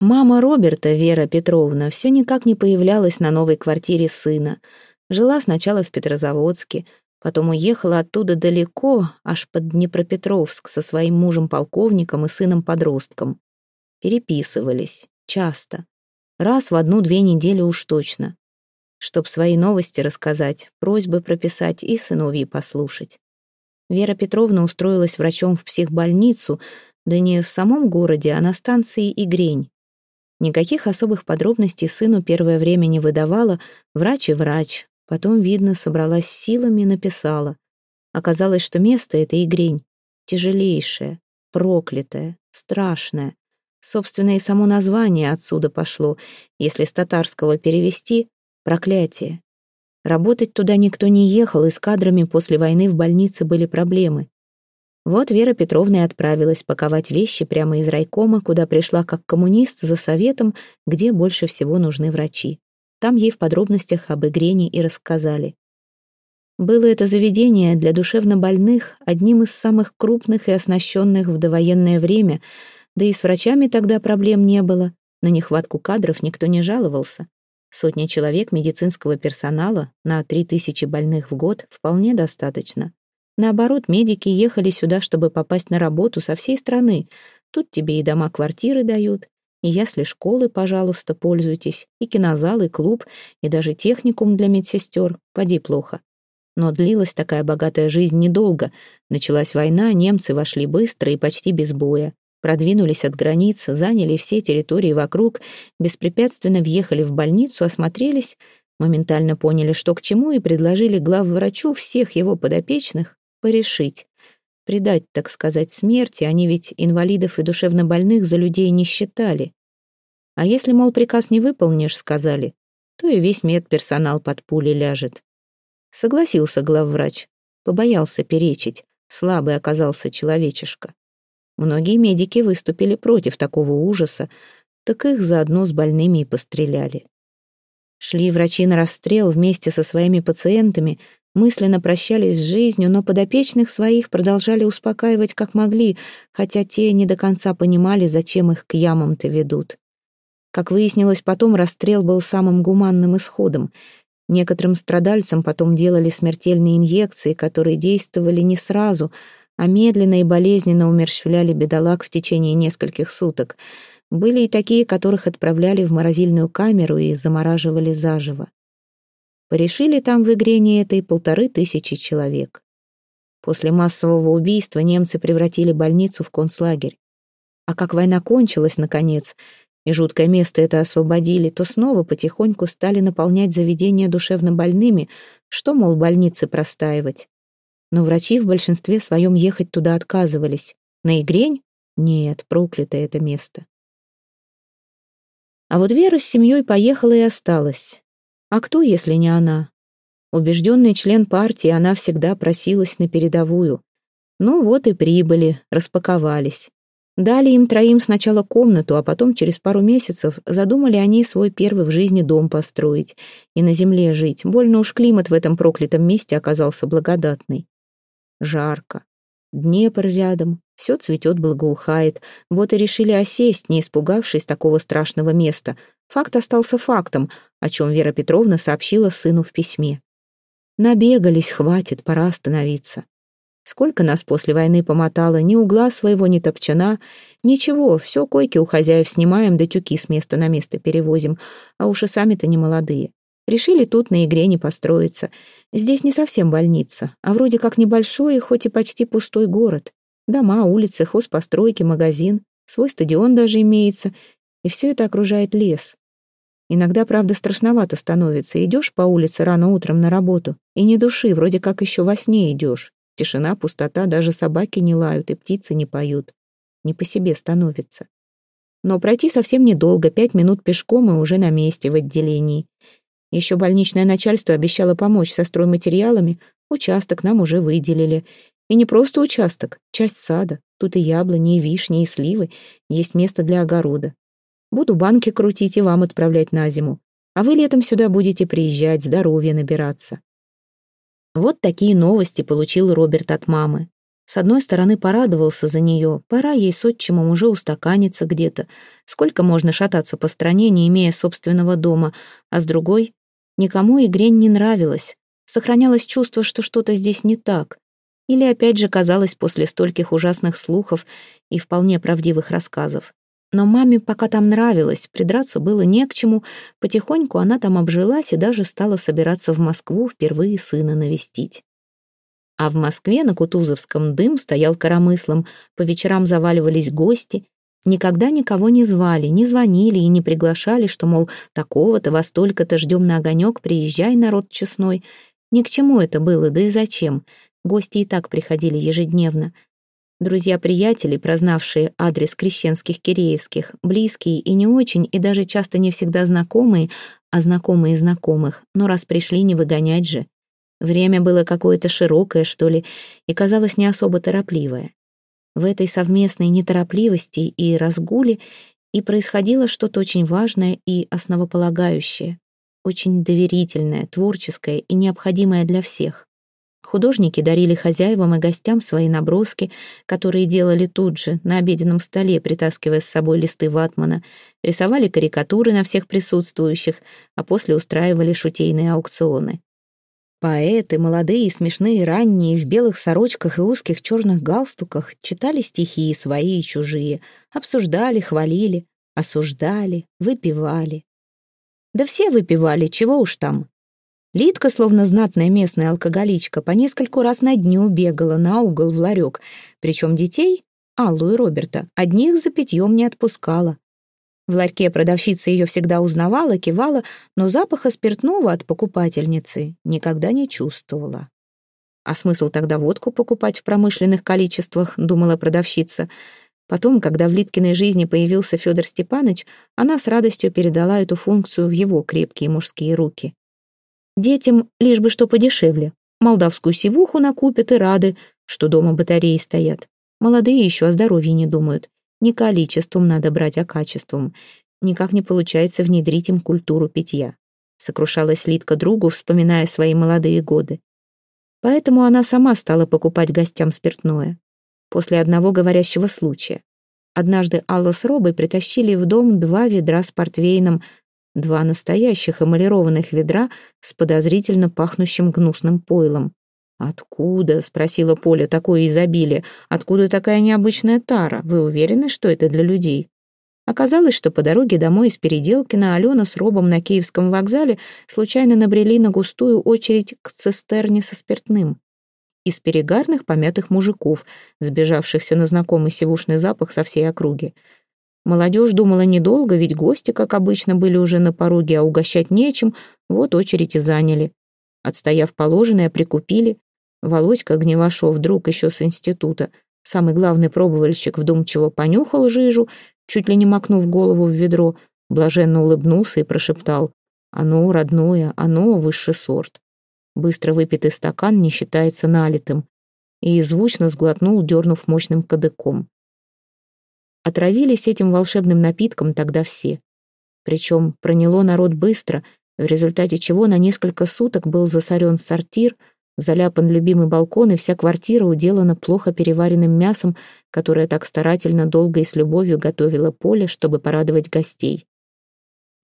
Мама Роберта, Вера Петровна, все никак не появлялась на новой квартире сына. Жила сначала в Петрозаводске, потом уехала оттуда далеко, аж под Днепропетровск со своим мужем-полковником и сыном-подростком. Переписывались. Часто. Раз в одну-две недели уж точно. Чтоб свои новости рассказать, просьбы прописать и сыновьи послушать. Вера Петровна устроилась врачом в психбольницу, да не в самом городе, а на станции Игрень. Никаких особых подробностей сыну первое время не выдавала, врач и врач. Потом, видно, собралась силами, написала. Оказалось, что место это Игрень. Тяжелейшее, проклятое, страшное. Собственно, и само название отсюда пошло, если с татарского перевести — проклятие. Работать туда никто не ехал, и с кадрами после войны в больнице были проблемы. Вот Вера Петровна и отправилась паковать вещи прямо из райкома, куда пришла как коммунист за советом, где больше всего нужны врачи. Там ей в подробностях об Игрене и рассказали. Было это заведение для душевнобольных одним из самых крупных и оснащенных в довоенное время, да и с врачами тогда проблем не было, на нехватку кадров никто не жаловался. Сотня человек медицинского персонала на 3000 больных в год вполне достаточно. Наоборот, медики ехали сюда, чтобы попасть на работу со всей страны. Тут тебе и дома-квартиры дают, и ясли школы, пожалуйста, пользуйтесь, и кинозал, и клуб, и даже техникум для медсестер. Поди плохо. Но длилась такая богатая жизнь недолго. Началась война, немцы вошли быстро и почти без боя. Продвинулись от границ, заняли все территории вокруг, беспрепятственно въехали в больницу, осмотрелись, моментально поняли, что к чему, и предложили главврачу всех его подопечных порешить. Предать, так сказать, смерти, они ведь инвалидов и душевнобольных за людей не считали. А если, мол, приказ не выполнишь, сказали, то и весь медперсонал под пули ляжет. Согласился главврач, побоялся перечить, слабый оказался человечишка. Многие медики выступили против такого ужаса, так их заодно с больными и постреляли. Шли врачи на расстрел вместе со своими пациентами, мысленно прощались с жизнью, но подопечных своих продолжали успокаивать как могли, хотя те не до конца понимали, зачем их к ямам-то ведут. Как выяснилось потом, расстрел был самым гуманным исходом. Некоторым страдальцам потом делали смертельные инъекции, которые действовали не сразу, а медленно и болезненно умерщвляли бедолаг в течение нескольких суток. Были и такие, которых отправляли в морозильную камеру и замораживали заживо. Порешили там в Игрене этой полторы тысячи человек. После массового убийства немцы превратили больницу в концлагерь. А как война кончилась, наконец, и жуткое место это освободили, то снова потихоньку стали наполнять заведения душевнобольными, что, мол, больницы простаивать. Но врачи в большинстве своем ехать туда отказывались. На Игрень? Нет, проклятое это место. А вот Вера с семьей поехала и осталась. А кто, если не она? Убежденный член партии, она всегда просилась на передовую. Ну вот и прибыли, распаковались. Дали им троим сначала комнату, а потом через пару месяцев задумали они свой первый в жизни дом построить и на земле жить. Больно уж климат в этом проклятом месте оказался благодатный. Жарко. Днепр рядом, все цветет, благоухает. Вот и решили осесть, не испугавшись такого страшного места. Факт остался фактом, о чем Вера Петровна сообщила сыну в письме. Набегались, хватит, пора остановиться. Сколько нас после войны помотало, ни угла своего, ни топчана. Ничего, все койки у хозяев снимаем, да тюки с места на место перевозим, а уж и сами-то не молодые. Решили тут на игре не построиться. Здесь не совсем больница, а вроде как небольшой, хоть и почти пустой город. Дома, улицы, хозпостройки, магазин, свой стадион даже имеется, и все это окружает лес. Иногда, правда, страшновато становится. Идешь по улице рано утром на работу, и не души, вроде как еще во сне идешь. Тишина, пустота, даже собаки не лают и птицы не поют. Не по себе становится. Но пройти совсем недолго, пять минут пешком и уже на месте в отделении. Еще больничное начальство обещало помочь со стройматериалами, участок нам уже выделили. И не просто участок, часть сада. Тут и яблони, и вишни, и сливы. Есть место для огорода. Буду банки крутить и вам отправлять на зиму. А вы летом сюда будете приезжать, здоровье набираться. Вот такие новости получил Роберт от мамы. С одной стороны, порадовался за нее, пора ей с отчимом уже устаканиться где-то. Сколько можно шататься по стране, не имея собственного дома, а с другой, никому Игрень не нравилась. Сохранялось чувство, что что-то здесь не так. Или опять же казалось после стольких ужасных слухов и вполне правдивых рассказов. Но маме пока там нравилось, придраться было не к чему. Потихоньку она там обжилась и даже стала собираться в Москву впервые сына навестить. А в Москве на Кутузовском дым стоял коромыслом, по вечерам заваливались гости. Никогда никого не звали, не звонили и не приглашали, что, мол, такого-то во столько-то ждем на огонек, приезжай, народ честной. Ни к чему это было, да и зачем? Гости и так приходили ежедневно. Друзья-приятели, прознавшие адрес крещенских киреевских, близкие и не очень, и даже часто не всегда знакомые, а знакомые знакомых, но раз пришли, не выгонять же. Время было какое-то широкое, что ли, и казалось не особо торопливое. В этой совместной неторопливости и разгуле и происходило что-то очень важное и основополагающее, очень доверительное, творческое и необходимое для всех. Художники дарили хозяевам и гостям свои наброски, которые делали тут же, на обеденном столе, притаскивая с собой листы ватмана, рисовали карикатуры на всех присутствующих, а после устраивали шутейные аукционы. Поэты, молодые, смешные, ранние, в белых сорочках и узких черных галстуках, читали стихи свои и чужие, обсуждали, хвалили, осуждали, выпивали. Да все выпивали, чего уж там. Лидка, словно знатная местная алкоголичка, по нескольку раз на дню бегала на угол в ларек, причем детей, Аллу и Роберта, одних за питьем не отпускала. В ларьке продавщица ее всегда узнавала, кивала, но запаха спиртного от покупательницы никогда не чувствовала. А смысл тогда водку покупать в промышленных количествах, думала продавщица. Потом, когда в Литкиной жизни появился Федор Степанович, она с радостью передала эту функцию в его крепкие мужские руки. Детям лишь бы что подешевле. Молдавскую сивуху накупят и рады, что дома батареи стоят. Молодые еще о здоровье не думают. Не количеством надо брать, а качеством. Никак не получается внедрить им культуру питья. Сокрушалась Литка другу, вспоминая свои молодые годы. Поэтому она сама стала покупать гостям спиртное. После одного говорящего случая. Однажды Алла с Робой притащили в дом два ведра с портвейном, Два настоящих эмалированных ведра с подозрительно пахнущим гнусным пойлом. «Откуда?» — спросила Поля такое изобилие. «Откуда такая необычная тара? Вы уверены, что это для людей?» Оказалось, что по дороге домой из Переделкина Алена с Робом на Киевском вокзале случайно набрели на густую очередь к цистерне со спиртным. Из перегарных помятых мужиков, сбежавшихся на знакомый сивушный запах со всей округи. Молодежь думала недолго, ведь гости, как обычно, были уже на пороге, а угощать нечем, вот очередь и заняли. Отстояв положенное, прикупили. Володька Гневашов, друг еще с института, самый главный пробовальщик, вдумчиво понюхал жижу, чуть ли не макнув голову в ведро, блаженно улыбнулся и прошептал «Оно родное, оно высший сорт». Быстро выпитый стакан не считается налитым. И звучно сглотнул, дернув мощным кадыком. Отравились этим волшебным напитком тогда все. Причем проняло народ быстро, в результате чего на несколько суток был засорен сортир, заляпан любимый балкон, и вся квартира уделана плохо переваренным мясом, которое так старательно, долго и с любовью готовила Поле, чтобы порадовать гостей.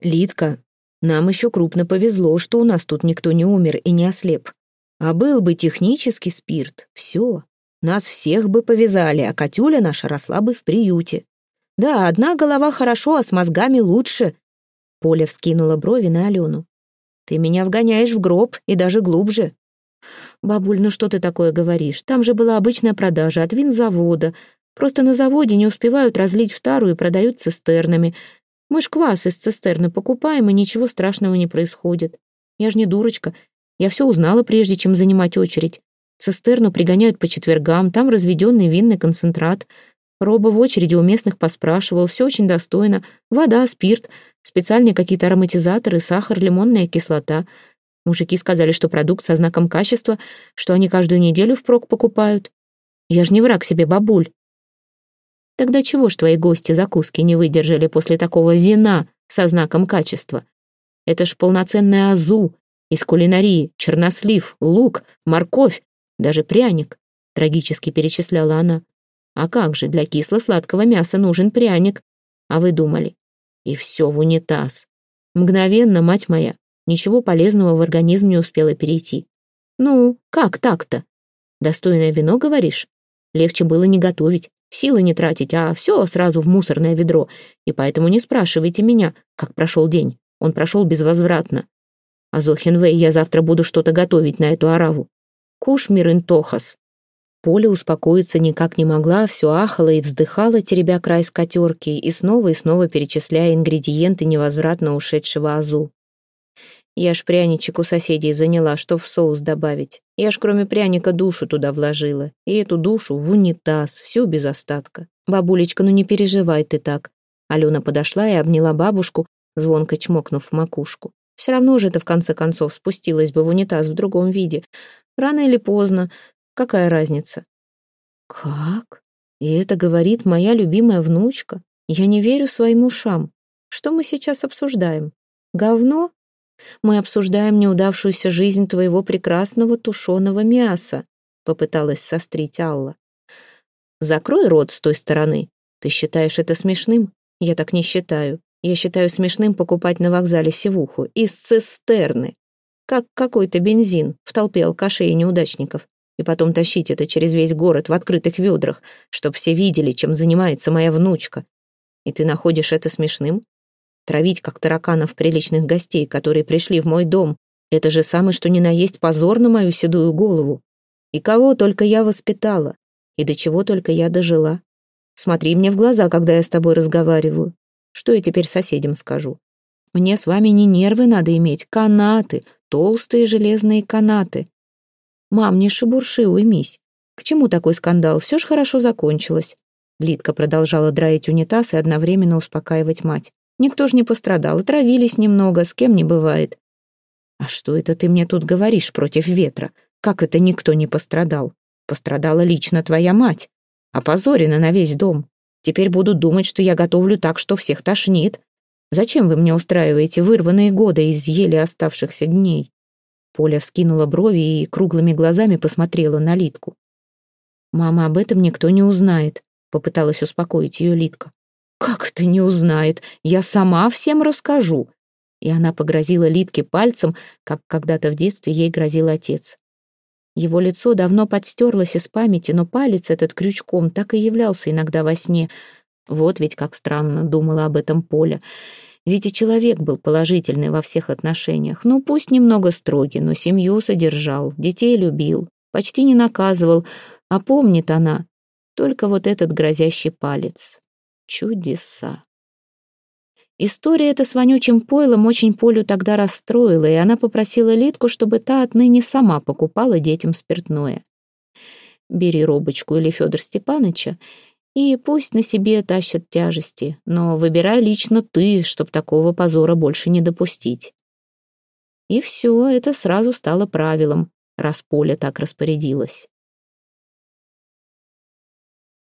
«Лидка, нам еще крупно повезло, что у нас тут никто не умер и не ослеп. А был бы технический спирт, все, нас всех бы повязали, а Катюля наша росла бы в приюте. Да, одна голова хорошо, а с мозгами лучше. Поля вскинула брови на Алену. Ты меня вгоняешь в гроб и даже глубже. Бабуль, ну что ты такое говоришь? Там же была обычная продажа от винзавода. Просто на заводе не успевают разлить в тару и продают цистернами. Мы ж квас из цистерны покупаем, и ничего страшного не происходит. Я ж не дурочка. Я все узнала, прежде чем занимать очередь. Цистерну пригоняют по четвергам, там разведенный винный концентрат. Роба в очереди у местных поспрашивал, все очень достойно. Вода, спирт, специальные какие-то ароматизаторы, сахар, лимонная кислота. Мужики сказали, что продукт со знаком качества, что они каждую неделю впрок покупают. Я ж не враг себе, бабуль. Тогда чего ж твои гости закуски не выдержали после такого вина со знаком качества? Это ж полноценная азу из кулинарии, чернослив, лук, морковь, даже пряник. трагически перечисляла она. «А как же, для кисло-сладкого мяса нужен пряник. А вы думали? И все в унитаз. Мгновенно, мать моя, ничего полезного в организм не успела перейти. Ну, как так-то? Достойное вино, говоришь? Легче было не готовить, силы не тратить, а все сразу в мусорное ведро. И поэтому не спрашивайте меня, как прошел день. Он прошел безвозвратно. А Зохенвей, я завтра буду что-то готовить на эту ораву. Куш мирынтохас. Поля успокоиться никак не могла, все ахала и вздыхала, теребя край скатерки, и снова и снова перечисляя ингредиенты невозвратно ушедшего азу. Я ж пряничек у соседей заняла, что в соус добавить. Я ж кроме пряника душу туда вложила. И эту душу в унитаз, всю без остатка. Бабулечка, ну не переживай ты так. Алена подошла и обняла бабушку, звонко чмокнув в макушку. Все равно же это в конце концов спустилось бы в унитаз в другом виде. Рано или поздно. Какая разница? Как? И это говорит моя любимая внучка? Я не верю своим ушам. Что мы сейчас обсуждаем? Говно? Мы обсуждаем неудавшуюся жизнь твоего прекрасного тушеного мяса», — попыталась сострить Алла. «Закрой рот с той стороны. Ты считаешь это смешным? Я так не считаю. Я считаю смешным покупать на вокзале севуху из цистерны, как какой-то бензин в толпе алкашей и неудачников, и потом тащить это через весь город в открытых ведрах, чтоб все видели, чем занимается моя внучка. И ты находишь это смешным? Травить, как тараканов, приличных гостей, которые пришли в мой дом. Это же самое, что ни на есть позор на мою седую голову. И кого только я воспитала, и до чего только я дожила. Смотри мне в глаза, когда я с тобой разговариваю. Что я теперь соседям скажу? Мне с вами не нервы надо иметь, канаты, толстые железные канаты. Мам, не шебурши, уймись. К чему такой скандал? Все ж хорошо закончилось. Лидка продолжала драить унитаз и одновременно успокаивать мать. Никто ж не пострадал, травились немного, с кем не бывает. А что это ты мне тут говоришь против ветра? Как это никто не пострадал? Пострадала лично твоя мать. Опозорена на весь дом. Теперь будут думать, что я готовлю так, что всех тошнит. Зачем вы мне устраиваете вырванные годы из еле оставшихся дней?» Поля вскинула брови и круглыми глазами посмотрела на Литку. «Мама, об этом никто не узнает», — попыталась успокоить ее Литка. «Как это не узнает? Я сама всем расскажу!» И она погрозила Литке пальцем, как когда-то в детстве ей грозил отец. Его лицо давно подстерлось из памяти, но палец этот крючком так и являлся иногда во сне. Вот ведь как странно думала об этом Поля. Ведь и человек был положительный во всех отношениях. Ну, пусть немного строгий, но семью содержал, детей любил, почти не наказывал. А помнит она только вот этот грозящий палец. Чудеса. История эта с вонючим пойлом очень Полю тогда расстроила, и она попросила Литку, чтобы та отныне сама покупала детям спиртное. Бери Робочку или Федор Степаныча, и пусть на себе тащат тяжести, но выбирай лично ты, чтоб такого позора больше не допустить. И все это сразу стало правилом, раз Поля так распорядилась.